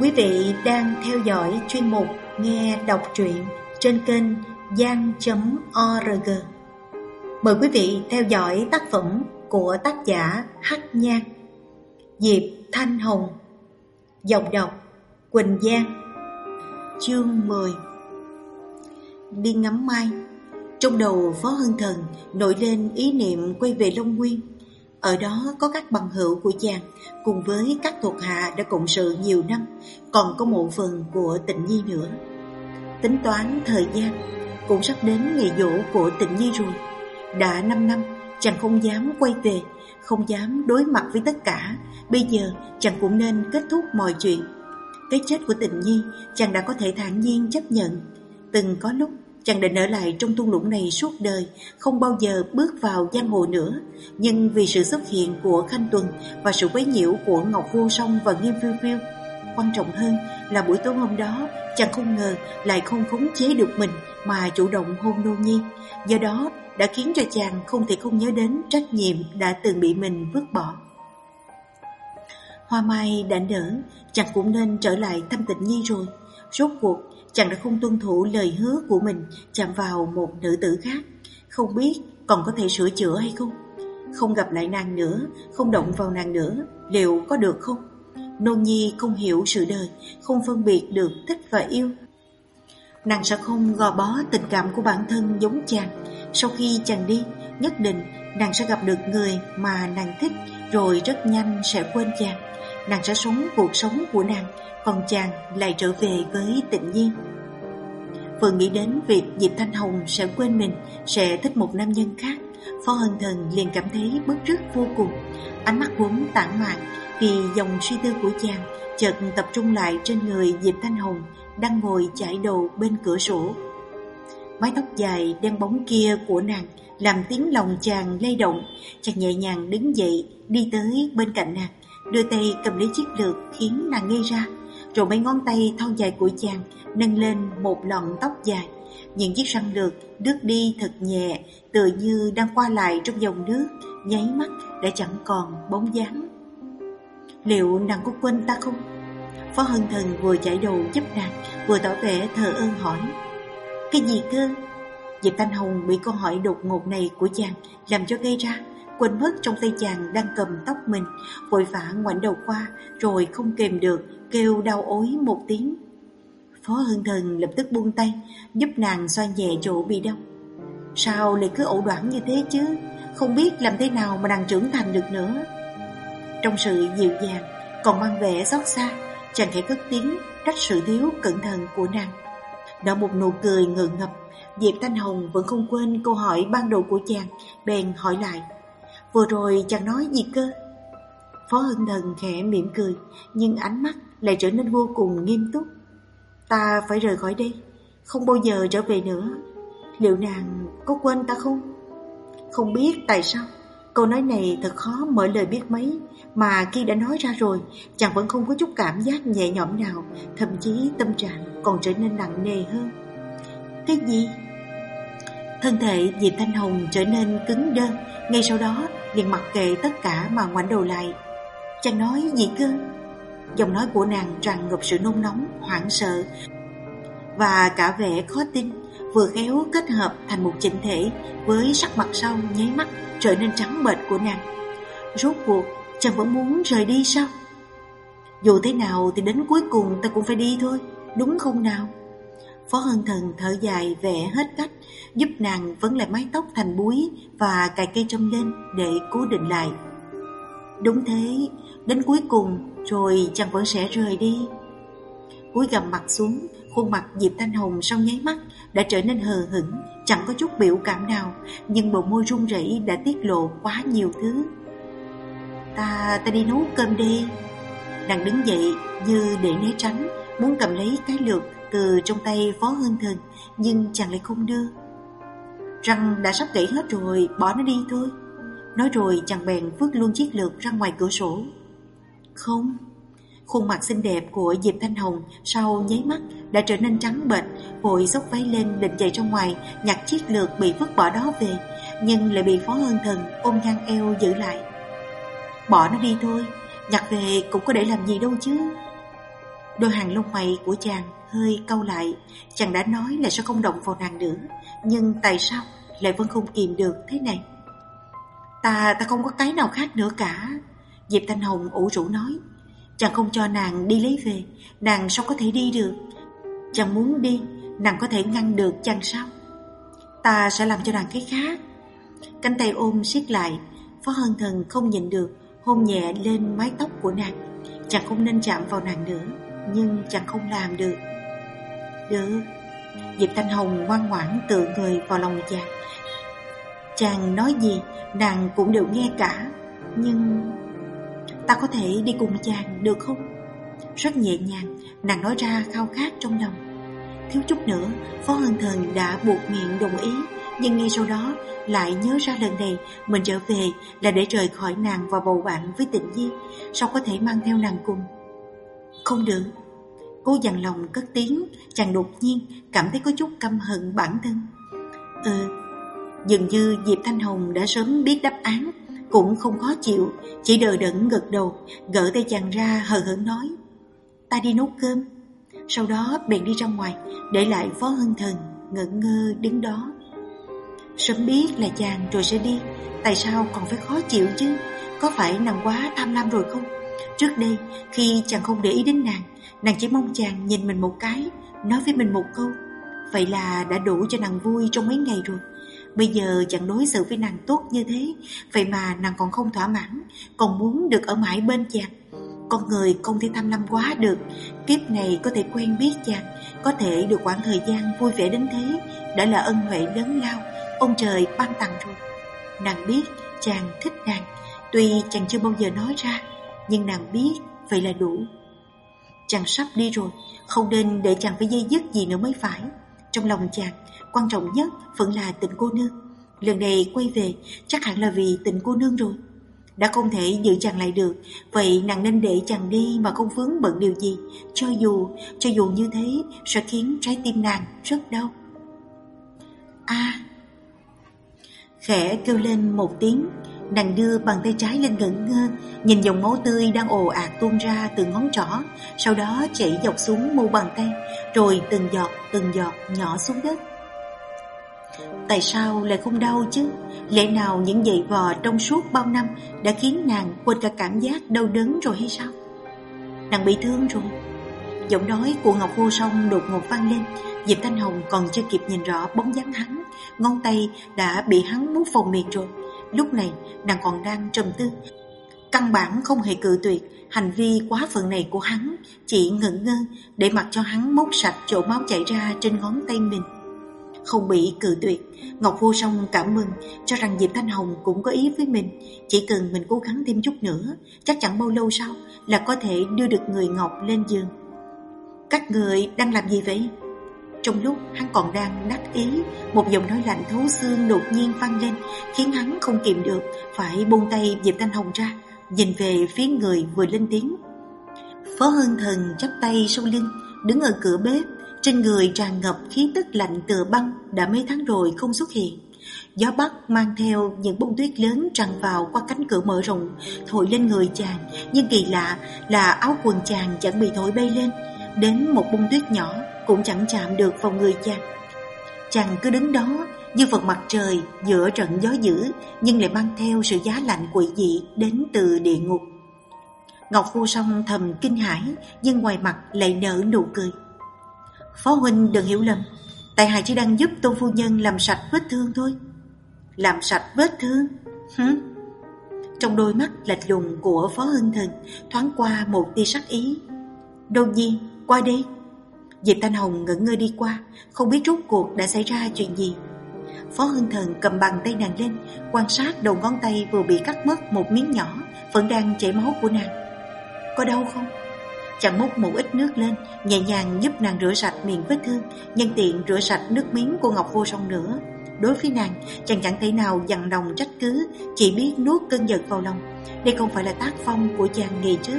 Quý vị đang theo dõi chuyên mục Nghe đọc truyện trên kênh gian.org. Mời quý vị theo dõi tác phẩm của tác giả Hắc Nhan, Diệp Thanh Hồng, giọng đọc Quỳnh Giang, chương 10. Đi ngắm mai, trong đầu Phó hưng Thần nổi lên ý niệm quay về Long Nguyên ở đó có các bằng hữu của chàng cùng với các thuộc hạ đã cộng sự nhiều năm, còn có một phần của tịnh nhi nữa. Tính toán thời gian, cũng sắp đến ngày dỗ của tịnh nhi rồi. Đã 5 năm, chàng không dám quay về, không dám đối mặt với tất cả. Bây giờ chàng cũng nên kết thúc mọi chuyện. Cái chết của tịnh nhi, chàng đã có thể thản nhiên chấp nhận. Từng có lúc Chàng định ở lại trong thung lũng này suốt đời, không bao giờ bước vào giang hồ nữa. Nhưng vì sự xuất hiện của Khanh Tuần và sự quấy nhiễu của Ngọc Vô Song và Nghiêm Phiêu Phiêu, quan trọng hơn là buổi tối hôm đó chàng không ngờ lại không khống chế được mình mà chủ động hôn Nô Nhi. Do đó đã khiến cho chàng không thể không nhớ đến trách nhiệm đã từng bị mình vứt bỏ. Hoa mai đã nở, chàng cũng nên trở lại thăm tịnh nhi rồi. Rốt cuộc chàng đã không tuân thủ lời hứa của mình chạm vào một nữ tử khác. Không biết còn có thể sửa chữa hay không? Không gặp lại nàng nữa, không động vào nàng nữa, liệu có được không? Nô Nhi không hiểu sự đời, không phân biệt được thích và yêu. Nàng sẽ không gò bó tình cảm của bản thân giống chàng. Sau khi chàng đi, nhất định nàng sẽ gặp được người mà nàng thích rồi rất nhanh sẽ quên chàng. Nàng sẽ sống cuộc sống của nàng còn chàng lại trở về với tịnh nhiên. Vừa nghĩ đến việc Diệp Thanh Hồng sẽ quên mình, sẽ thích một nam nhân khác, Phó Hân Thần liền cảm thấy bức rứt vô cùng. Ánh mắt vốn tản mạn vì dòng suy tư của chàng chợt tập trung lại trên người Diệp Thanh Hồng đang ngồi chải đầu bên cửa sổ. Mái tóc dài đen bóng kia của nàng làm tiếng lòng chàng lay động, chàng nhẹ nhàng đứng dậy đi tới bên cạnh nàng, đưa tay cầm lấy chiếc lược khiến nàng ngây ra rồi mấy ngón tay thon dài của chàng nâng lên một lọn tóc dài. Những chiếc răng lược đứt đi thật nhẹ, tựa như đang qua lại trong dòng nước, nháy mắt đã chẳng còn bóng dáng. Liệu nàng có quên ta không? Phó Hân Thần vừa chải đầu giúp nàng, vừa tỏ vẻ thờ ơn hỏi. Cái gì cơ? Diệp Thanh Hồng bị câu hỏi đột ngột này của chàng làm cho gây ra, quên mất trong tay chàng đang cầm tóc mình, vội vã ngoảnh đầu qua, rồi không kềm được, kêu đau ối một tiếng. Phó Hưng Thần lập tức buông tay, giúp nàng xoa nhẹ chỗ bị đau. Sao lại cứ ẩu đoán như thế chứ? Không biết làm thế nào mà nàng trưởng thành được nữa. Trong sự dịu dàng, còn mang vẻ xót xa, chàng khẽ cất tiếng trách sự thiếu cẩn thận của nàng. Nở một nụ cười ngượng ngập, Diệp Thanh Hồng vẫn không quên câu hỏi ban đầu của chàng, bèn hỏi lại. Vừa rồi chàng nói gì cơ? Phó hưng Thần khẽ mỉm cười, nhưng ánh mắt lại trở nên vô cùng nghiêm túc. Ta phải rời khỏi đây, không bao giờ trở về nữa. Liệu nàng có quên ta không? Không biết tại sao, câu nói này thật khó mở lời biết mấy, mà khi đã nói ra rồi, chàng vẫn không có chút cảm giác nhẹ nhõm nào, thậm chí tâm trạng còn trở nên nặng nề hơn. Cái gì? Thân thể Diệp Thanh Hồng trở nên cứng đơ ngay sau đó liền mặc kệ tất cả mà ngoảnh đầu lại. Chàng nói gì cơ? Giọng nói của nàng tràn ngập sự nôn nóng, hoảng sợ và cả vẻ khó tin, vừa khéo kết hợp thành một chỉnh thể với sắc mặt sau nháy mắt trở nên trắng bệch của nàng. Rốt cuộc, chàng vẫn muốn rời đi sao? Dù thế nào thì đến cuối cùng ta cũng phải đi thôi, đúng không nào? Phó Hân Thần thở dài vẽ hết cách, giúp nàng vấn lại mái tóc thành búi và cài cây trong lên để cố định lại. Đúng thế, đến cuối cùng rồi chàng vẫn sẽ rời đi. Cúi gầm mặt xuống, khuôn mặt Diệp Thanh Hồng sau nháy mắt đã trở nên hờ hững, chẳng có chút biểu cảm nào, nhưng bầu môi run rẩy đã tiết lộ quá nhiều thứ. Ta, ta đi nấu cơm đi. Nàng đứng dậy như để né tránh, muốn cầm lấy cái lược từ trong tay Phó Hương Thần, nhưng chàng lại không đưa. Răng đã sắp gãy hết rồi, bỏ nó đi thôi. Nói rồi chàng bèn vứt luôn chiếc lược ra ngoài cửa sổ. Không, khuôn mặt xinh đẹp của Diệp Thanh Hồng sau nháy mắt đã trở nên trắng bệch, vội xốc váy lên định chạy ra ngoài nhặt chiếc lược bị vứt bỏ đó về, nhưng lại bị Phó hương Thần ôm ngang eo giữ lại. Bỏ nó đi thôi, nhặt về cũng có để làm gì đâu chứ. Đôi hàng lông mày của chàng hơi cau lại Chàng đã nói là sẽ không động vào nàng nữa. Nhưng tại sao lại vẫn không kìm được thế này? Ta, ta không có cái nào khác nữa cả. Diệp Thanh Hồng ủ rũ nói Chàng không cho nàng đi lấy về Nàng sao có thể đi được? Chàng muốn đi Nàng có thể ngăn được chàng sao? Ta sẽ làm cho nàng cái khác. Cánh tay ôm siết lại Phó Hân Thần không nhịn được Hôn nhẹ lên mái tóc của nàng. Chàng không nên chạm vào nàng nữa Nhưng chàng không làm được. Được Diệp Thanh Hồng ngoan ngoãn tựa người vào lòng chàng. Chàng nói gì Nàng cũng đều nghe cả Nhưng Ta có thể đi cùng chàng được không? Rất nhẹ nhàng Nàng nói ra khao khát trong lòng. Thiếu chút nữa Phó Hân Thần đã buộc miệng đồng ý Nhưng ngay sau đó lại nhớ ra lần này Mình trở về là để rời khỏi nàng và bầu bạn với Tịnh Di, Sao có thể mang theo nàng cùng? Không được cô dằn lòng cất tiếng, Chàng đột nhiên cảm thấy có chút căm hận bản thân. Ừ Dường như Diệp Thanh Hồng đã sớm biết đáp án, Cũng không khó chịu, Chỉ đờ đẫn gật đầu, Gỡ tay chàng ra hờ hững nói, Ta đi nấu cơm Sau đó bèn đi ra ngoài, Để lại Phó Hân Thần ngẩn ngơ đứng đó. Sớm biết là chàng rồi sẽ đi, Tại sao còn phải khó chịu chứ? Có phải nàng quá tham lam rồi không? Trước đây, khi chàng không để ý đến nàng Nàng chỉ mong chàng nhìn mình một cái, Nói với mình một câu, Vậy là đã đủ cho nàng vui trong mấy ngày rồi. Bây giờ chàng đối xử với nàng tốt như thế, Vậy mà nàng còn không thỏa mãn, Còn muốn được ở mãi bên chàng. Con người không thể tham lam quá được, Kiếp này có thể quen biết chàng, Có thể được quãng thời gian vui vẻ đến thế, Đã là ân huệ lớn lao, Ông trời ban tặng rồi. Nàng biết chàng thích nàng, Tuy chàng chưa bao giờ nói ra, Nhưng nàng biết vậy là đủ. Chàng sắp đi rồi Không nên để chàng phải dây dứt gì nữa mới phải. Trong lòng chàng Quan trọng nhất vẫn là tình cô nương. Lần này quay về chắc hẳn là vì tình cô nương rồi. Đã không thể giữ chàng lại được Vậy nàng nên để chàng đi mà không vướng bận điều gì. Cho dù, cho dù như thế Sẽ khiến trái tim nàng rất đau. A. Khẽ kêu lên một tiếng Nàng đưa bàn tay trái lên ngẩn ngơ, Nhìn dòng máu tươi đang ồ ạt tuôn ra từ ngón trỏ, Sau đó chảy dọc xuống mu bàn tay, Rồi từng giọt từng giọt nhỏ xuống đất. Tại sao lại không đau chứ? Lẽ nào những dậy vò trong suốt bao năm Đã khiến nàng quên cả cảm giác đau đớn rồi hay sao? Nàng bị thương rồi. Giọng nói của Ngọc Vô Song đột ngột vang lên. Diệp Thanh Hồng còn chưa kịp nhìn rõ bóng dáng hắn, Ngón tay đã bị hắn mút vào miệng rồi. Lúc này, nàng còn đang trầm tư. Căn bản không hề cự tuyệt, Hành vi quá phận này của hắn Chỉ ngẩn ngơ Để mặc cho hắn móc sạch chỗ máu chảy ra trên ngón tay mình. Không bị cự tuyệt, Ngọc Vô Song cảm mừng Cho rằng Diệp Thanh Hồng cũng có ý với mình. Chỉ cần mình cố gắng thêm chút nữa, Chắc chẳng bao lâu sau Là có thể đưa được người Ngọc lên giường. Các người đang làm gì vậy? Trong lúc hắn còn đang đắc ý, Một giọng nói lạnh thấu xương đột nhiên vang lên, Khiến hắn không kìm được, Phải buông tay Diệp Thanh Hồng ra, Nhìn về phía người vừa lên tiếng. Phó hưng Thần chắp tay sau lưng, Đứng ở cửa bếp, Trên người tràn ngập khí tức lạnh tựa băng Đã mấy tháng rồi không xuất hiện. Gió bắc mang theo những bông tuyết lớn tràn vào qua cánh cửa mở rộng, Thổi lên người chàng, Nhưng kỳ lạ là áo quần chàng chẳng bị thổi bay lên. Đến một bông tuyết nhỏ cũng chẳng chạm được vào người chàng. Chàng cứ đứng đó như vật mặt trời giữa trận gió dữ nhưng lại mang theo sự giá lạnh quỷ dị đến từ địa ngục. Ngọc Vô Song thầm kinh hãi nhưng ngoài mặt lại nở nụ cười. Phó huynh đừng hiểu lầm, tại hạ chỉ đang giúp Tôn phu nhân làm sạch vết thương thôi. Làm sạch vết thương? Hứ? Trong đôi mắt lệch lùng của Phó Hưng Thần thoáng qua một tia sắc ý. Đột nhiên, qua đây. Diệp Thanh Hồng ngẩn ngơ đi qua, Không biết rốt cuộc đã xảy ra chuyện gì. Phó Hưng Thần cầm bàn tay nàng lên, Quan sát đầu ngón tay vừa bị cắt mất một miếng nhỏ, Vẫn đang chảy máu của nàng. Có đau không? Chàng múc một ít nước lên, Nhẹ nhàng giúp nàng rửa sạch miệng vết thương, Nhân tiện rửa sạch nước miếng của Ngọc Vô Song nữa. Đối với nàng, Chàng chẳng thể nào dằn lòng trách cứ, Chỉ biết nuốt cơn giận vào lòng. Đây không phải là tác phong của chàng ngày trước.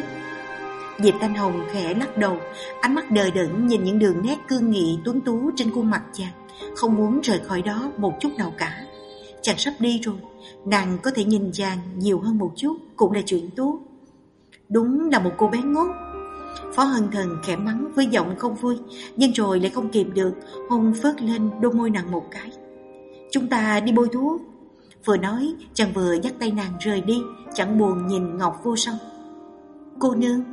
Diệp Thanh Hồng khẽ lắc đầu, ánh mắt đời đẫn nhìn những đường nét cương nghị tuấn tú trên khuôn mặt chàng, không muốn rời khỏi đó một chút nào cả. Chàng sắp đi rồi, nàng có thể nhìn chàng nhiều hơn một chút cũng là chuyện tốt. Đúng là một cô bé ngốc. Phó Hân Thần khẽ mắng với giọng không vui, nhưng rồi lại không kìm được, hôn phớt lên đôi môi nàng một cái. Chúng ta đi bôi thuốc. Vừa nói, chàng vừa dắt tay nàng rời đi, chẳng buồn nhìn Ngọc Vô Song. Cô nương,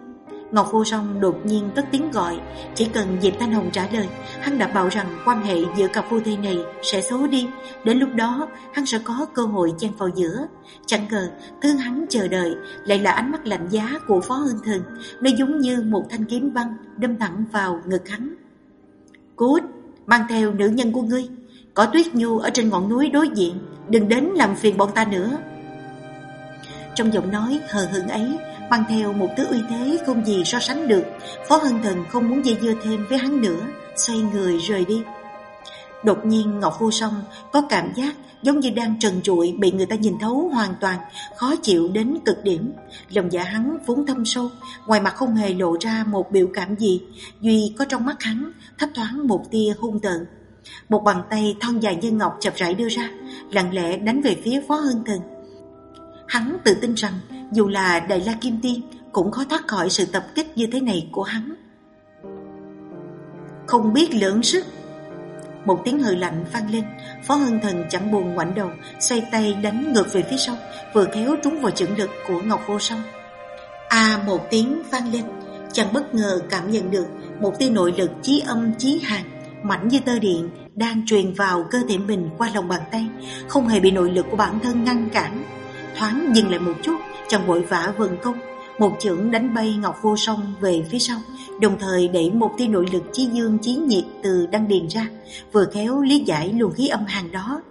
Ngọc Vô Song đột nhiên cất tiếng gọi, chỉ cần Diệp Thanh Hồng trả lời, hắn đã bảo rằng quan hệ giữa cặp phu thê này sẽ xấu đi, đến lúc đó hắn sẽ có cơ hội chen vào giữa. Chẳng ngờ, thứ hắn chờ đợi lại là ánh mắt lạnh giá của Phó Hương Thần, nó giống như một thanh kiếm băng đâm thẳng vào ngực hắn. Cút, mang theo nữ nhân của ngươi, có tuyết nhu ở trên ngọn núi đối diện, đừng đến làm phiền bọn ta nữa. Trong giọng nói hờ hững ấy mang theo một thứ uy thế không gì so sánh được. Phó Hân Thần không muốn dây dưa thêm với hắn nữa, xoay người rời đi. Đột nhiên Ngọc Vô Song có cảm giác giống như đang trần trụi bị người ta nhìn thấu hoàn toàn, khó chịu đến cực điểm. Lòng dạ hắn vốn thâm sâu, ngoài mặt không hề lộ ra một biểu cảm gì, duy có trong mắt hắn thấp thoáng một tia hung tợn. Một bàn tay thon dài như ngọc chập rãi đưa ra, lặng lẽ đánh về phía Phó Hân Thần. Hắn tự tin rằng dù là Đại La Kim Tiên cũng khó thoát khỏi sự tập kích như thế này của hắn. Không biết lượng sức. Một tiếng hừ lạnh vang lên, Phó hưng Thần chẳng buồn ngoảnh đầu, xoay tay đánh ngược về phía sau, vừa kéo trúng vào chưởng lực của Ngọc Vô Song. À một tiếng vang lên, chàng bất ngờ cảm nhận được một tia nội lực chí âm chí hàn, mạnh như tơ điện đang truyền vào cơ thể mình qua lòng bàn tay, không hề bị nội lực của bản thân ngăn cản. Thoáng dừng lại một chút, chàng vội vã vần công, một chưởng đánh bay Ngọc Vô Song về phía sau, đồng thời đẩy một tia nội lực chí dương chí nhiệt từ đăng điền ra, vừa khéo lý giải luồng khí âm hàn đó.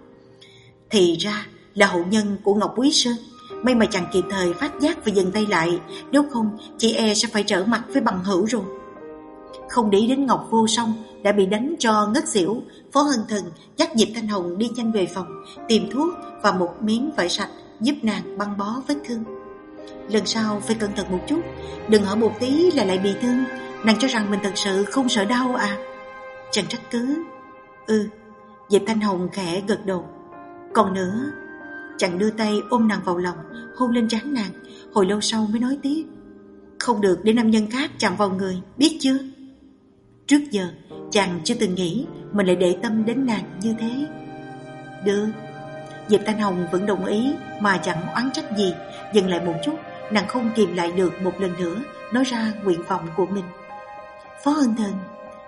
Thì ra là hậu nhân của Ngọc Quý Sơn, may mà chàng kịp thời phát giác và dừng tay lại, nếu không chị e sẽ phải trở mặt với bằng hữu rồi. Không để đến Ngọc Vô Song đã bị đánh cho ngất xỉu, Phó Hân Thần dắt Diệp Thanh Hồng đi nhanh về phòng, tìm thuốc và một miếng vải sạch giúp nàng băng bó vết thương. Lần sau phải cẩn thận một chút, đừng hỏi một tí là lại bị thương, nàng cho rằng mình thật sự không sợ đau à. Chẳng trách cứ. Ừ, Diệp Thanh Hồng khẽ gật đầu. Còn nữa, chàng đưa tay ôm nàng vào lòng, hôn lên trán nàng, hồi lâu sau mới nói tiếp. Không được để nam nhân khác chạm vào người, biết chưa? Trước giờ, chàng chưa từng nghĩ mình lại để tâm đến nàng như thế. Được, Diệp Thanh Hồng vẫn đồng ý mà chẳng oán trách gì. Dừng lại một chút, nàng không kìm lại được một lần nữa nói ra nguyện vọng của mình. Phó Hân Thần,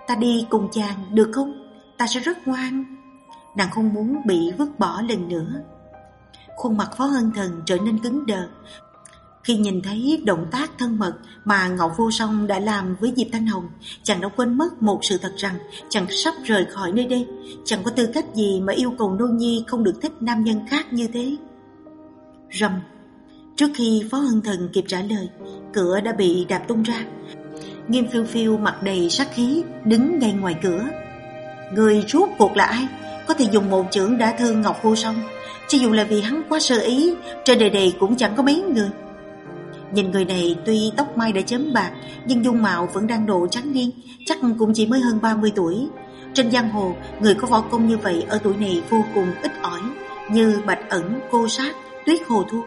ta đi cùng chàng được không? Ta sẽ rất ngoan. Nàng không muốn bị vứt bỏ lần nữa. Khuôn mặt Phó Hân Thần trở nên cứng đờ, khi nhìn thấy động tác thân mật mà Ngọc Vô Song đã làm với Diệp Thanh Hồng, chàng đã quên mất một sự thật rằng chàng sắp rời khỏi nơi đây. Chẳng có tư cách gì mà yêu cầu Nô Nhi không được thích nam nhân khác như thế. Rầm. Trước khi Phó Hân Thần kịp trả lời, cửa đã bị đạp tung ra. Nghiêm phiêu phiêu mặt đầy sát khí, đứng ngay ngoài cửa. Người rốt cuộc là ai? Có thể dùng một chưởng đã thương Ngọc Vô Song. Cho dù là vì hắn quá sơ ý, trên đời này cũng chẳng có mấy người. Nhìn người này tuy tóc mai đã chớm bạc Nhưng dung mạo vẫn đang độ trắng niên Chắc cũng chỉ mới hơn 30 tuổi. Trên giang hồ Người có võ công như vậy ở tuổi này vô cùng ít ỏi Như Bạch Ẩn, Cô Sát, Tuyết Hồ Thu.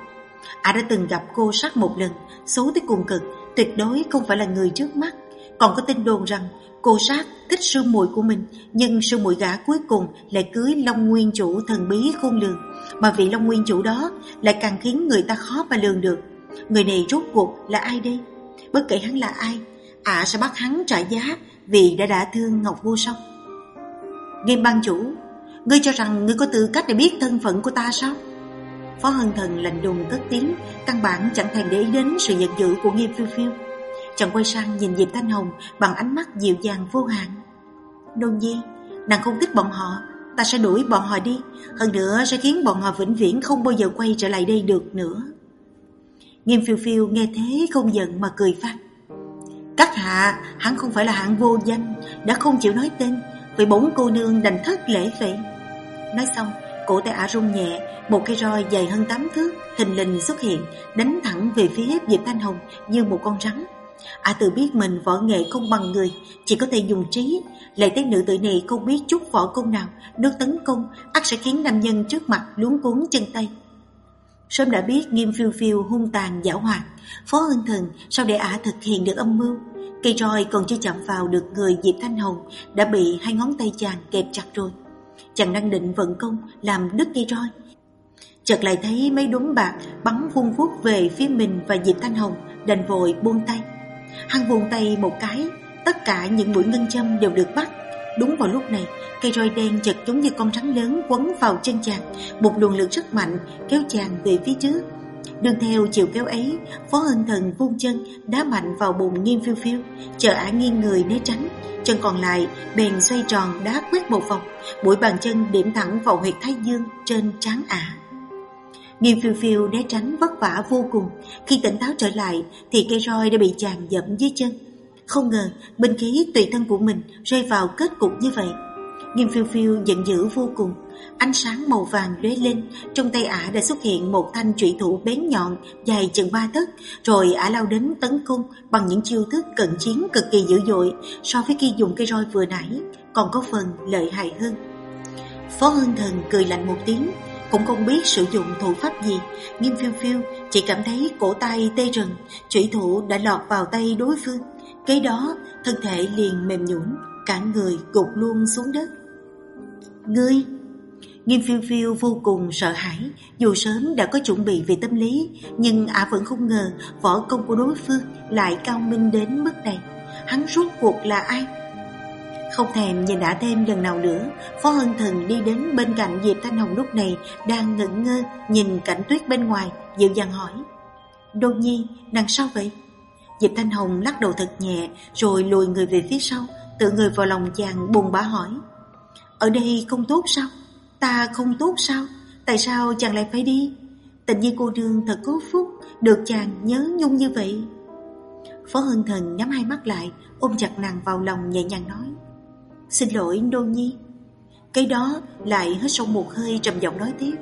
À đã từng gặp cô Sát một lần Xấu tới cùng cực Tuyệt đối không phải là người trước mắt. Còn có tin đồn rằng Cô Sát thích sư muội của mình Nhưng sư muội gã cuối cùng lại cưới Long Nguyên Chủ thần bí khôn lường. Mà vị Long Nguyên Chủ đó lại càng khiến người ta khó mà lường được. Người này rốt cuộc là ai đây? Bất kể hắn là ai, ả à sẽ bắt hắn trả giá vì đã đã thương Ngọc Vô Song. Nghiêm ban chủ, ngươi cho rằng ngươi có tư cách để biết thân phận của ta sao? Phó Hân Thần lạnh đùng cất tiếng, căn bản chẳng thèm để ý đến sự giận dữ của Nghiêm Phiêu Phiêu. chẳng quay sang nhìn Diệp Thanh Hồng bằng ánh mắt dịu dàng vô hạn. Đôn nhi, nàng không thích bọn họ, ta sẽ đuổi bọn họ đi, hơn nữa sẽ khiến bọn họ vĩnh viễn không bao giờ quay trở lại đây được nữa. Nghiêm phiêu phiêu nghe thế không giận mà cười phát. Các hạ, hắn không phải là hạng vô danh, đã không chịu nói tên, vậy bốn cô nương đành thất lễ vậy. Nói xong, cổ tay ả rung nhẹ, một cây roi dài hơn tám thước, thình lình xuất hiện, đánh thẳng về phía hết Diệp Thanh Hồng như một con rắn. Ả tự biết mình võ nghệ không bằng người, chỉ có thể dùng trí. Lại thấy nữ tử này không biết chút võ công nào, nếu tấn công, ắt sẽ khiến nam nhân trước mặt luống cuốn chân tay. Sớm đã biết nghiêm phiêu phiêu hung tàn giả hoạt Phó Hưng Thần sao để ả thực hiện được âm mưu Cây roi còn chưa chạm vào được người Diệp Thanh Hồng đã bị hai ngón tay chàng kẹp chặt rồi. Chàng đang định vận công làm đứt cây roi. Chợt lại thấy mấy đốm bạc bắn vung vút về phía mình và Diệp Thanh Hồng đành vội buông tay. Hắn buông tay một cái, tất cả những mũi ngân châm đều được bắt. Đúng vào lúc này, cây roi đen chợt giống như con rắn lớn quấn vào chân chàng, một luồng lực rất mạnh kéo chàng về phía trước. Đương theo chiều kéo ấy, Phó Hân Thần vung chân đá mạnh vào bụng Nghiêm Phiêu Phiêu, chờ ả nghiêng người né tránh. Chân còn lại bèn xoay tròn đá quét một vòng, mũi bàn chân điểm thẳng vào huyệt thái dương trên trán ả. Nghiêm Phiêu Phiêu né tránh vất vả vô cùng, khi tỉnh táo trở lại thì cây roi đã bị chàng dẫm dưới chân. Không ngờ binh khí tùy thân của mình rơi vào kết cục như vậy. Nghiêm Phiêu Phiêu giận dữ vô cùng, Ánh sáng màu vàng lóe lên, trong tay ả đã xuất hiện một thanh trụy thủ bén nhọn dài chừng ba tấc, rồi ả lao đến tấn công bằng những chiêu thức cận chiến cực kỳ dữ dội so với khi dùng cây roi vừa nãy, còn có phần lợi hại hơn. Phó Hương Thần cười lạnh một tiếng, cũng không biết sử dụng thủ pháp gì, nghiêm phiêu phiêu chỉ cảm thấy cổ tay tê rần, trụy thủ đã lọt vào tay đối phương cái đó, thân thể liền mềm nhũn, cả người gục luôn xuống đất. Ngươi Nghiêm phiêu phiêu vô cùng sợ hãi, dù sớm đã có chuẩn bị về tâm lý, nhưng ả vẫn không ngờ võ công của đối phương lại cao minh đến mức này. Hắn rốt cuộc là ai? Không thèm nhìn ả thêm lần nào nữa, Phó Hân Thần đi đến bên cạnh Diệp Thanh Hồng lúc này đang ngẩn ngơ nhìn cảnh tuyết bên ngoài, dịu dàng hỏi. Đô nhi, nàng sao vậy? Diệp Thanh Hồng lắc đầu thật nhẹ rồi lùi người về phía sau, tự người vào lòng chàng buồn bã hỏi. Ở đây không tốt sao? Ta không tốt sao? Tại sao chàng lại phải đi? Tình như cô đương thật có phúc, được chàng nhớ nhung như vậy. Phó Hân Thần nhắm hai mắt lại, ôm chặt nàng vào lòng nhẹ nhàng nói. Xin lỗi Đô Nhi. Cái đó lại hết sâu một hơi trầm giọng nói tiếp.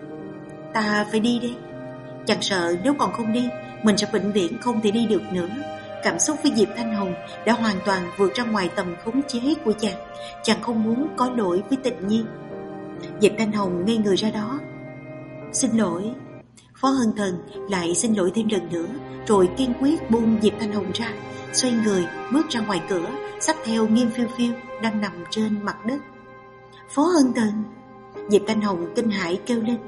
Ta phải đi đây. Chàng sợ nếu còn không đi, mình sẽ vĩnh viễn không thể đi được nữa. Cảm xúc với Diệp Thanh Hồng đã hoàn toàn vượt ra ngoài tầm khống chế của chàng. Chàng không muốn có lỗi với tịnh nhi. Diệp Thanh Hồng ngây người ra đó. Xin lỗi, Phó Hân Thần lại xin lỗi thêm lần nữa. Rồi kiên quyết buông Diệp Thanh Hồng ra, Xoay người bước ra ngoài cửa sách theo nghiêm phiêu phiêu Đang nằm trên mặt đất. Phó Hân Thần. Diệp Thanh Hồng kinh hãi kêu lên.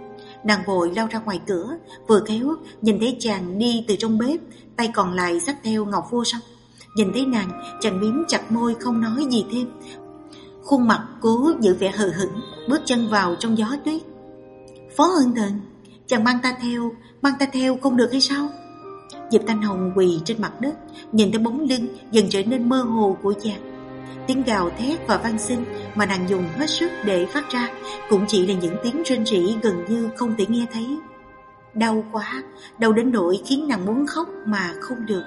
Nàng vội lao ra ngoài cửa, Vừa khéo nhìn thấy chàng đi từ trong bếp Tay còn lại xách theo ngọc vô song. Nhìn thấy nàng, chàng miếm chặt môi không nói gì thêm. Khuôn mặt cố giữ vẻ hờ hững, Bước chân vào trong gió tuyết. Phó hơn Thần, Chàng mang ta theo, Mang ta theo không được hay sao? Diệp Thanh Hồng quỳ trên mặt đất, Nhìn thấy bóng lưng dần trở nên mơ hồ của chàng. Tiếng gào thét và vang sinh Mà nàng dùng hết sức để phát ra Cũng chỉ là những tiếng rên rỉ gần như không thể nghe thấy. Đau quá Đau đến nỗi khiến nàng muốn khóc mà không được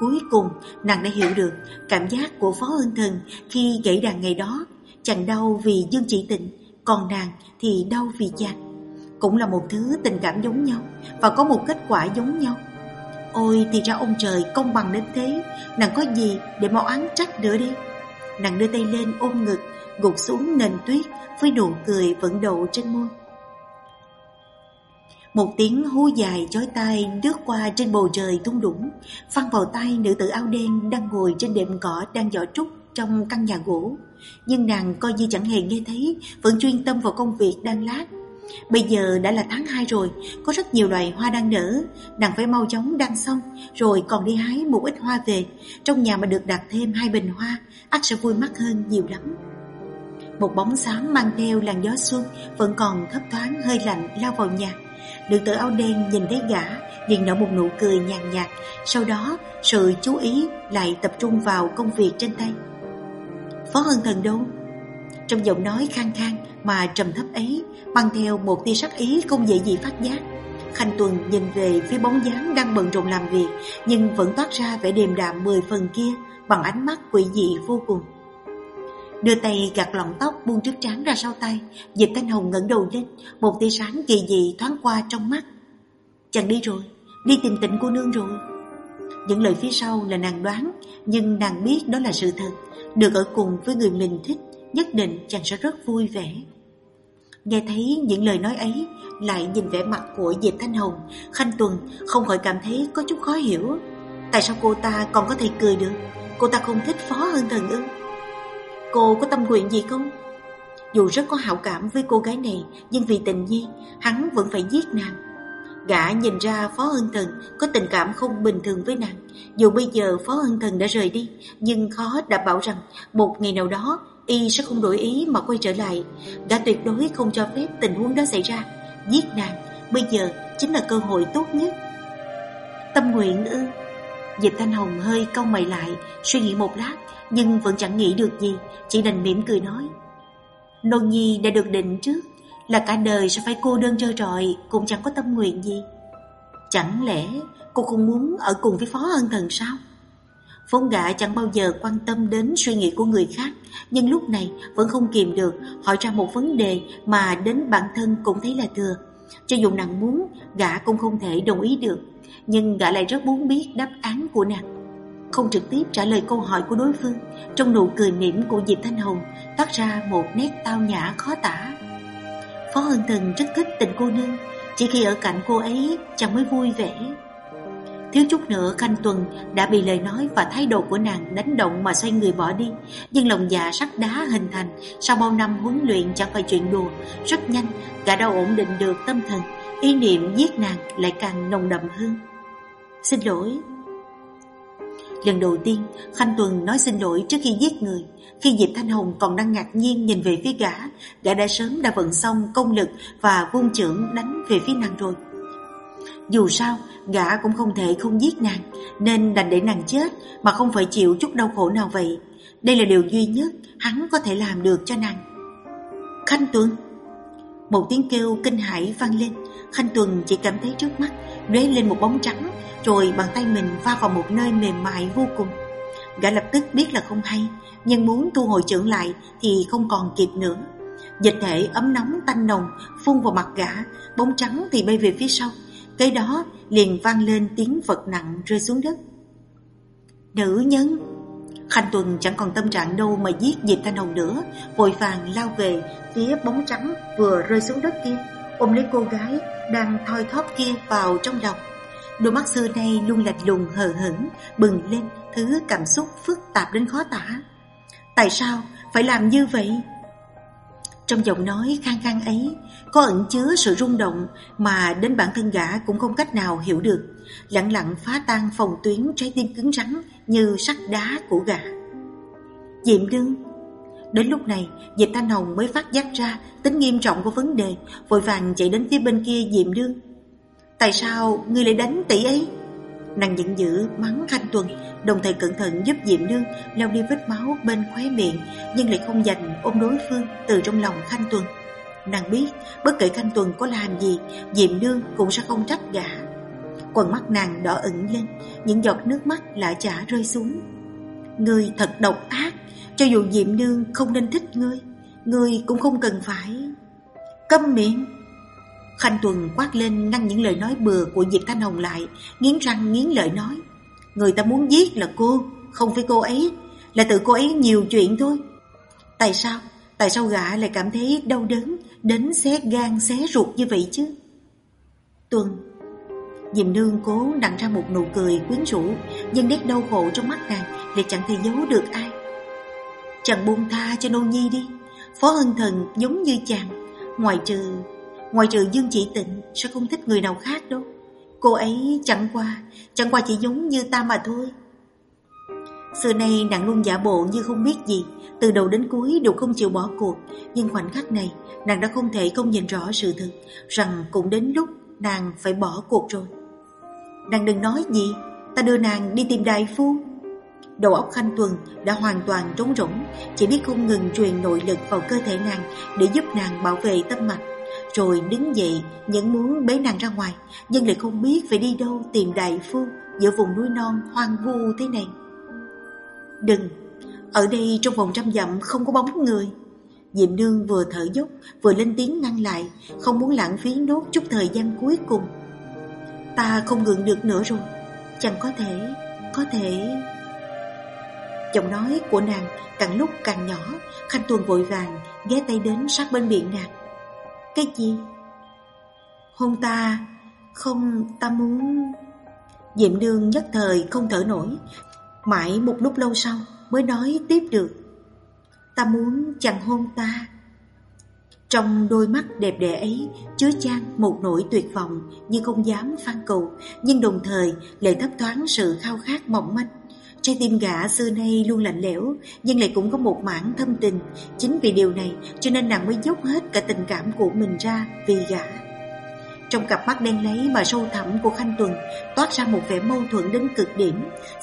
Cuối cùng nàng đã hiểu được cảm giác của Phó Ân Thần khi gãy đàn ngày đó. Chàng đau vì Dương Chỉ Tịnh, còn nàng thì đau vì chàng. Cũng là một thứ tình cảm giống nhau và có một kết quả giống nhau. Ôi thì ra ông trời công bằng đến thế, nàng có gì để mau án trách nữa đi. Nàng đưa tay lên ôm ngực, gục xuống nền tuyết với nụ cười vẫn đậu trên môi. Một tiếng hú dài chói tai đứt qua trên bầu trời thung đũng, phăng vào tay nữ tử áo đen đang ngồi trên đệm cỏ đang giỏ trúc trong căn nhà gỗ. Nhưng nàng coi như chẳng hề nghe thấy, vẫn chuyên tâm vào công việc đang lát. Bây giờ đã là tháng 2 rồi, có rất nhiều loài hoa đang nở, nàng phải mau chóng đăng xong, rồi còn đi hái một ít hoa về. Trong nhà mà được đặt thêm hai bình hoa, ắt sẽ vui mắt hơn nhiều lắm. Một bóng xám mang theo làn gió xuân vẫn còn thấp thoáng hơi lạnh lao vào nhà. Nữ tử áo đen nhìn thấy gã, liền nở một nụ cười nhàn nhạt. Sau đó, sự chú ý lại tập trung vào công việc trên tay. Phó Hân Thần đâu? Trong giọng nói khang khang mà trầm thấp ấy, Mang theo một tia sắc ý không dễ gì phát giác. Khanh Tuần nhìn về phía bóng dáng đang bận rộn làm việc, Nhưng vẫn toát ra vẻ điềm đạm mười phần kia, Bằng ánh mắt quỷ dị vô cùng. Đưa tay gạt lọn tóc buông trước trán ra sau tay. Diệp Thanh Hồng ngẩng đầu lên, Một tia sáng kỳ dị thoáng qua trong mắt. Chàng đi rồi, Đi tìm tịnh cô nương rồi. Những lời phía sau là nàng đoán, Nhưng nàng biết đó là sự thật. Được ở cùng với người mình thích, Nhất định chàng sẽ rất vui vẻ. Nghe thấy những lời nói ấy, Lại nhìn vẻ mặt của Diệp Thanh Hồng, Khanh Tuần không khỏi cảm thấy có chút khó hiểu. Tại sao cô ta còn có thể cười được? Cô ta không thích Phó hơn Thần ư? Cô có tâm nguyện gì không Dù rất có hảo cảm với cô gái này Nhưng vì tình nhi Hắn vẫn phải giết nàng Gã nhìn ra Phó ân Thần có tình cảm không bình thường với nàng. Dù bây giờ Phó ân Thần đã rời đi, nhưng khó đảm bảo rằng một ngày nào đó y sẽ không đổi ý mà quay trở lại. Gã tuyệt đối không cho phép tình huống đó xảy ra. Giết nàng, bây giờ chính là cơ hội tốt nhất. Tâm nguyện ư? Diệp Thanh Hồng hơi cau mày lại, suy nghĩ một lát, nhưng vẫn chẳng nghĩ được gì, chỉ đành mỉm cười nói. Nôn nhi đã được định trước, là cả đời sẽ phải cô đơn trơ trọi Cũng chẳng có tâm nguyện gì. Chẳng lẽ cô không muốn ở cùng với Phó Ân Thần sao? Vốn gã chẳng bao giờ quan tâm đến suy nghĩ của người khác Nhưng lúc này vẫn không kìm được Hỏi ra một vấn đề mà đến bản thân cũng thấy là thừa. Cho dù nàng muốn Gã cũng không thể đồng ý được. Nhưng gã lại rất muốn biết đáp án của nàng. Không trực tiếp trả lời câu hỏi của đối phương, Trong nụ cười mỉm của Diệp Thanh Hồng, Toát ra một nét tao nhã khó tả. Phó Hân Thần rất thích tình cô nương, Chỉ khi ở cạnh cô ấy, chàng mới vui vẻ. Thiếu chút nữa, Khanh Tuần đã bị lời nói và thái độ của nàng đánh động mà xoay người bỏ đi, Nhưng lòng dạ sắt đá hình thành, Sau bao năm huấn luyện chẳng phải chuyện đùa, Rất nhanh cả đã ổn định được tâm thần. Ý niệm giết nàng lại càng nồng đậm hơn Xin lỗi Lần đầu tiên Khanh Tuần nói xin lỗi trước khi giết người khi Diệp Thanh Hồng còn đang ngạc nhiên nhìn về phía gã, gã đã sớm đã vận xong công lực và vung trưởng đánh về phía nàng rồi. Dù sao, gã cũng không thể không giết nàng, nên đành để nàng chết mà không phải chịu chút đau khổ nào vậy. Đây là điều duy nhất hắn có thể làm được cho nàng. Khanh Tuần Một tiếng kêu kinh hãi vang lên, Khanh Tuần chỉ cảm thấy trước mắt lóe lên một bóng trắng, rồi bàn tay mình va vào một nơi mềm mại vô cùng. Gã lập tức biết là không hay, nhưng muốn thu hồi trưởng lại thì không còn kịp nữa. Dịch thể ấm nóng tanh nồng phun vào mặt gã, bóng trắng thì bay về phía sau. Cái đó liền vang lên tiếng vật nặng rơi xuống đất. Nữ nhân! Khanh Tuần chẳng còn tâm trạng đâu mà giết Diệp Thanh Hồng nữa, vội vàng lao về phía bóng trắng vừa rơi xuống đất kia, ôm lấy cô gái đang thoi thóp kia vào trong lòng. Đôi mắt xưa nay luôn lạnh lùng hờ hững, bừng lên thứ cảm xúc phức tạp đến khó tả. Tại sao phải làm như vậy? Trong giọng nói khang khang ấy có ẩn chứa sự rung động mà đến bản thân gã cũng không cách nào hiểu được, lặng lặng phá tan phòng tuyến trái tim cứng rắn như sắt đá của gã. Diệm đương Đến lúc này, Diệp Thanh Hồng mới phát giác ra tính nghiêm trọng của vấn đề, vội vàng chạy đến phía bên kia Diệm Đương. Tại sao ngươi lại đánh tỷ ấy? Nàng giận dữ mắng Khanh Tuần Đồng thời cẩn thận giúp Diệm Nương lau đi vết máu bên khóe miệng Nhưng lại không dành ôm đối phương từ trong lòng Khanh Tuần Nàng biết bất kể Khanh Tuần có làm gì Diệm Nương cũng sẽ không trách gã Quần mắt nàng đỏ ửng lên Những giọt nước mắt lạ chả rơi xuống Ngươi thật độc ác Cho dù Diệm Nương không nên thích ngươi Ngươi cũng không cần phải Câm miệng Khanh Tuần quát lên ngăn những lời nói bừa của Diệp Thanh Hồng lại, nghiến răng nghiến lợi nói. Người ta muốn giết là cô, không phải cô ấy, là tự cô ấy nhiều chuyện thôi. Tại sao? Tại sao gã lại cảm thấy đau đớn, đến xé gan xé ruột như vậy chứ? Tuần Dìm Nương cố nặn ra một nụ cười quyến rũ, nhưng nét đau khổ trong mắt nàng lại chẳng thể giấu được ai. Chàng buông tha cho nô nhi đi, Phó Hân Thần giống như chàng, ngoài trừ Ngoài trừ Dương Chỉ Tịnh Sẽ không thích người nào khác đâu. Cô ấy chẳng qua Chẳng qua chỉ giống như ta mà thôi. Xưa nay nàng luôn giả bộ như không biết gì Từ đầu đến cuối đều không chịu bỏ cuộc. Nhưng khoảnh khắc này Nàng đã không thể không nhìn rõ sự thật Rằng cũng đến lúc nàng phải bỏ cuộc rồi. Nàng đừng nói gì, Ta đưa nàng đi tìm đại phu. Đầu óc Khanh Tuần đã hoàn toàn trống rỗng, Chỉ biết không ngừng truyền nội lực vào cơ thể nàng Để giúp nàng bảo vệ tâm mạch, rồi đứng dậy Những muốn bế nàng ra ngoài, Nhưng lại không biết phải đi đâu tìm đại phu Giữa vùng núi non hoang vu thế này. Đừng, Ở đây trong vòng trăm dặm không có bóng người. Diệm Nương vừa thở dốc, Vừa lên tiếng ngăn lại, Không muốn lãng phí nốt chút thời gian cuối cùng. Ta không ngừng được nữa rồi Chẳng có thể Có thể Giọng nói của nàng càng lúc càng nhỏ Khanh Tuần vội vàng ghé tay đến sát bên miệng nàng cái gì? Hôn ta, không ta muốn... Diệm đương nhất thời không thở nổi Mãi một lúc lâu sau mới nói tiếp được. Ta muốn chàng hôn ta. Trong đôi mắt đẹp đẽ ấy chứa chan một nỗi tuyệt vọng như không dám phan cầu, nhưng đồng thời lại thấp thoáng sự khao khát mỏng manh. Trái tim gã xưa nay luôn lạnh lẽo, nhưng lại cũng có một mảng thâm tình. Chính vì điều này cho nên nàng mới dốc hết cả tình cảm của mình ra vì gã. Trong cặp mắt đen lấy mà sâu thẳm của Khanh Tuần toát ra một vẻ mâu thuẫn đến cực điểm.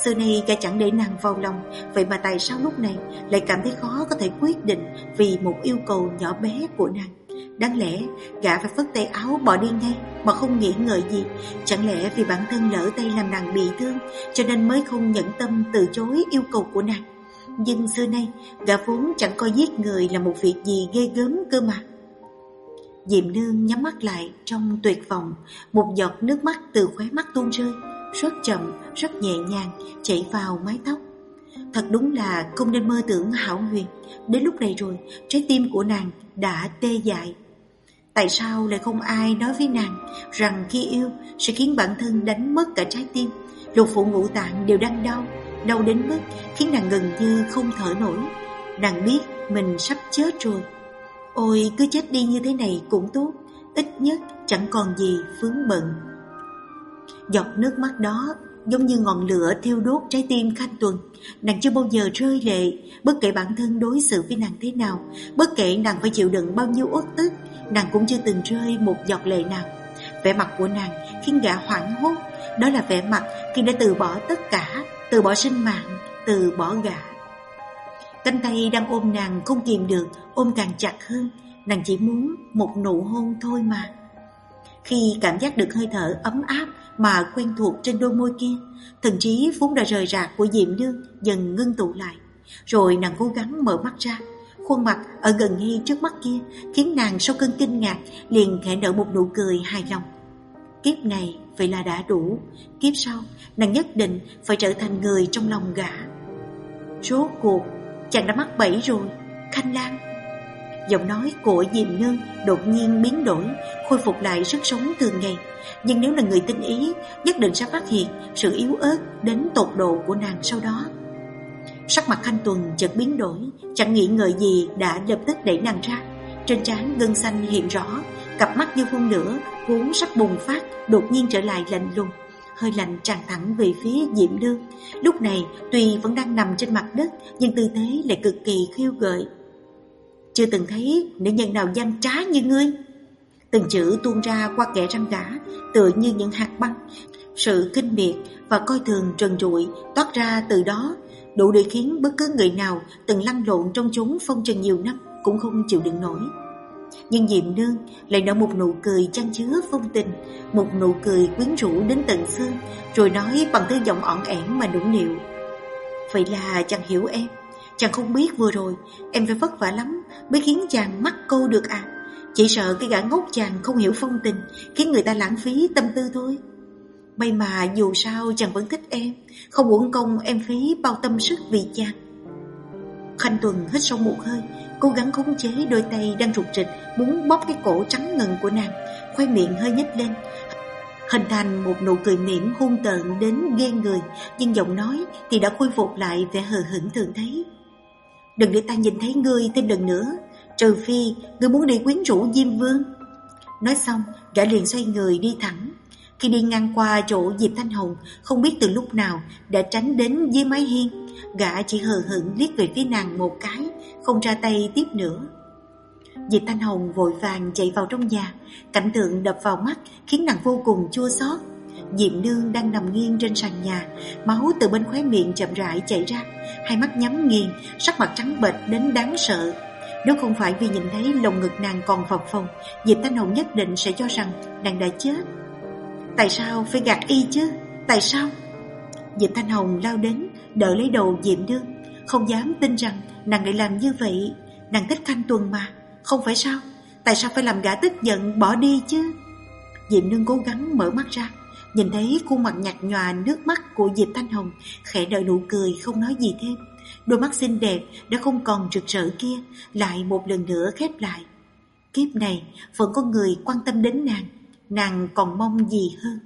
Xưa nay cha chẳng để nàng vào lòng, vậy mà tại sao lúc này lại cảm thấy khó có thể quyết định vì một yêu cầu nhỏ bé của nàng. Đáng lẽ gã phải phất tay áo bỏ đi ngay mà không nghĩ ngợi gì Chẳng lẽ vì bản thân lỡ tay làm nàng bị thương Cho nên mới không nhẫn tâm từ chối yêu cầu của nàng Nhưng xưa nay gã vốn chẳng coi giết người là một việc gì ghê gớm cơ mà Diệm nương nhắm mắt lại trong tuyệt vọng Một giọt nước mắt từ khóe mắt tuôn rơi Rất chậm, rất nhẹ nhàng chảy vào mái tóc. Thật đúng là không nên mơ tưởng hảo huyền Đến lúc này rồi Trái tim của nàng đã tê dại. Tại sao lại không ai nói với nàng Rằng khi yêu sẽ khiến bản thân đánh mất cả trái tim? Lục phủ ngũ tạng đều đang đau Đau đến mức khiến nàng gần như không thở nổi. Nàng biết mình sắp chết rồi Ôi cứ chết đi như thế này cũng tốt Ít nhất chẳng còn gì vướng bận Giọt nước mắt đó giống như ngọn lửa thiêu đốt trái tim Khanh Tuần. Nàng chưa bao giờ rơi lệ, bất kể bản thân đối xử với nàng thế nào, bất kể nàng phải chịu đựng bao nhiêu uất tức, nàng cũng chưa từng rơi một giọt lệ nào. Vẻ mặt của nàng khiến gã hoảng hốt, đó là vẻ mặt khi đã từ bỏ tất cả, từ bỏ sinh mạng, từ bỏ gã. Cánh tay đang ôm nàng không kìm được, ôm càng chặt hơn, nàng chỉ muốn một nụ hôn thôi mà. Khi cảm giác được hơi thở ấm áp mà quen thuộc trên đôi môi kia, thần trí vốn đã rời rạc của Diệm Nương dần ngưng tụ lại. Rồi nàng cố gắng mở mắt ra, khuôn mặt ở gần ngay trước mắt kia khiến nàng sau cơn kinh ngạc liền khẽ nở một nụ cười hài lòng. Kiếp này vậy là đã đủ, kiếp sau nàng nhất định phải trở thành người trong lòng gã. Rốt cuộc, chàng đã mắc bẫy rồi, Khanh Lan. Giọng nói của Diệm Nương đột nhiên biến đổi, khôi phục lại sức sống thường ngày. Nhưng nếu là người tinh ý, nhất định sẽ phát hiện sự yếu ớt đến tột độ của nàng sau đó. Sắc mặt Khanh Tuần chợt biến đổi, chẳng nghĩ ngợi gì đã lập tức đẩy nàng ra. Trên trán gân xanh hiện rõ, cặp mắt như phun lửa, vốn sắp bùng phát, đột nhiên trở lại lạnh lùng. Hơi lạnh tràn thẳng về phía Diệm Nương. Lúc này, tuy vẫn đang nằm trên mặt đất, nhưng tư thế lại cực kỳ khiêu gợi, chưa từng thấy nữ nhân nào gian trá như ngươi. Từng chữ tuôn ra qua kẻ răng gã Tựa như những hạt băng. Sự kinh miệt và coi thường trần trụi Toát ra từ đó Đủ để khiến bất cứ người nào Từng lăn lộn trong chúng phong trần nhiều năm Cũng không chịu đựng nổi. Nhưng Diệm Nương lại nở một nụ cười chan chứa phong tình, Một nụ cười quyến rũ đến tận xương, Rồi nói bằng thứ giọng ỏn ẻn mà nũng nịu. Vậy là chàng hiểu em. Chàng không biết vừa rồi, Em phải vất vả lắm Mới khiến chàng mắc câu được à. Chỉ sợ cái gã ngốc chàng không hiểu phong tình, Khiến người ta lãng phí tâm tư thôi. May mà dù sao chàng vẫn thích em, Không uổng công em phí bao tâm sức vì chàng. Khanh Tuần hít sâu một hơi Cố gắng khống chế đôi tay đang rụt rịch, Muốn bóp cái cổ trắng ngần của nàng. Khoe miệng hơi nhếch lên. Hình thành một nụ cười mỉm hung tợn đến ghen người, Nhưng giọng nói thì đã khôi phục lại vẻ hờ hững thường thấy. Đừng để ta nhìn thấy ngươi thêm lần nữa, Trừ phi ngươi muốn đi quyến rũ Diêm Vương. Nói xong, gã liền xoay người đi thẳng. Khi đi ngang qua chỗ Diệp Thanh Hồng, Không biết từ lúc nào Đã tránh đến dưới mái hiên, Gã chỉ hờ hững liếc về phía nàng một cái. Không ra tay tiếp nữa. Diệp Thanh Hồng vội vàng chạy vào trong nhà, Cảnh tượng đập vào mắt Khiến nàng vô cùng chua xót. Diệm Nương đang nằm nghiêng trên sàn nhà, Máu từ bên khóe miệng chậm rãi chảy ra, Hai mắt nhắm nghiền, Sắc mặt trắng bệch đến đáng sợ. Nếu không phải vì nhìn thấy lồng ngực nàng còn phập phồng, Diệp Thanh Hồng nhất định sẽ cho rằng Nàng đã chết. Tại sao phải gạt y chứ? Tại sao? Diệp Thanh Hồng lao đến, Đỡ lấy đầu Diệm Nương. Không dám tin rằng nàng lại làm như vậy. Nàng thích Khanh Tuần mà. Không phải sao? Tại sao phải làm gã tức giận, bỏ đi chứ? Diệm Nương cố gắng mở mắt ra. Nhìn thấy khuôn mặt nhạt nhòa, nước mắt của Diệp Thanh Hồng, Khẽ đợi nụ cười, không nói gì thêm. Đôi mắt xinh đẹp đã không còn rực rỡ kia, Lại một lần nữa khép lại. Kiếp này, vẫn có người quan tâm đến nàng. Nàng còn mong gì hơn?